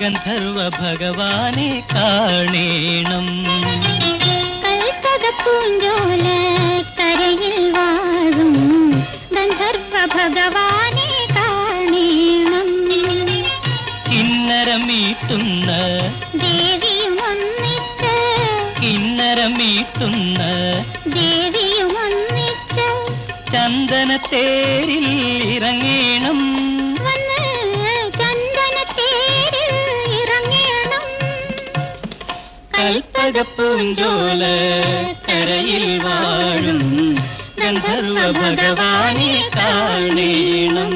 ഗന്ധർവ ഭഗവാനെ കാണേണം. കൽപ്പക പൂഞ്ചോല കരയിൽ വാഴും ഗന്ധർവ ഭഗവാനെ കാണേണം. കിന്നരമീട്ടുന്ന ദേവിയുമൊന്നിച്ച് കിന്നരമീട്ടുന്ന ദേവിയുമൊന്നിച്ച് ചന്ദനത്തേരിൽ ഇറങ്ങേണം കൽപ്പകപ്പൂഞ്ചോല കരയിൽ വാഴും ഗന്ധർവ ഭഗവാനെ കാണേണം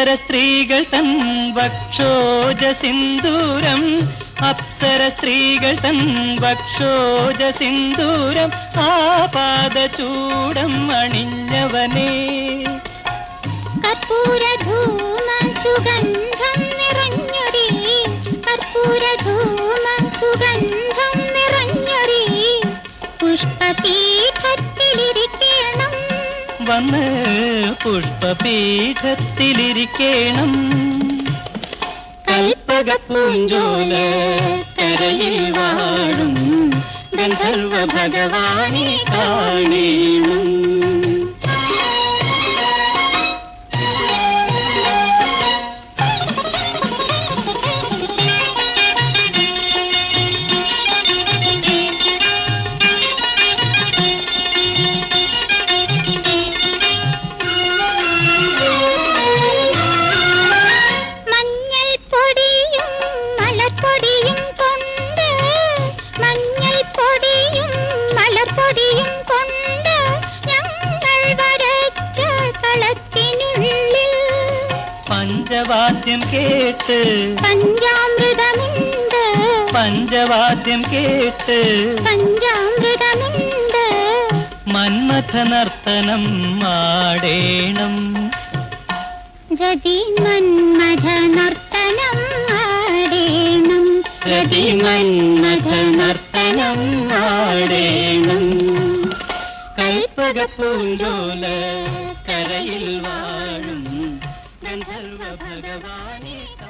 അപ്സര സ്ത്രീകൾ തൻ വക്ഷോജ സിന്ദൂരം. അപ്സര സ്ത്രീകൾ തൻ വക്ഷോജ സിന്ദൂരം. ആപാദചൂടം അണിഞ്ഞവനേ. കർപ്പൂരധൂമ സുഗന്ധം നിറഞ്ഞൊരി കർപ്പൂരധൂമ സുഗന്ധം നിറഞ്ഞൊരി പുഷ്പപീഠത്തിലിരിക്കണം വന്ന് പുഷ്പപീഠത്തിലിരിക്കണം. കൽപ്പകപ്പൂഞ്ചോല കരയിൽ വാഴും ഗന്ധർവ ഭഗവാനെ കാണേണം പഞ്ചവാദ്യം കേട്ട് പഞ്ചാമൃതമുണ്ട്. പഞ്ചവാദ്യം കേട്ട് പഞ്ചാമൃതമുണ്ട്. മന്മഥ നർത്തനം ആടേണം. രതി മന്മഥ നർത്തനം ആടേണം. രതി മന്മഥ നർത്തനം ആടേണം. കൽപ്പകപ്പൂഞ്ചോല കരയിൽ വാഴും सर्ववाणीका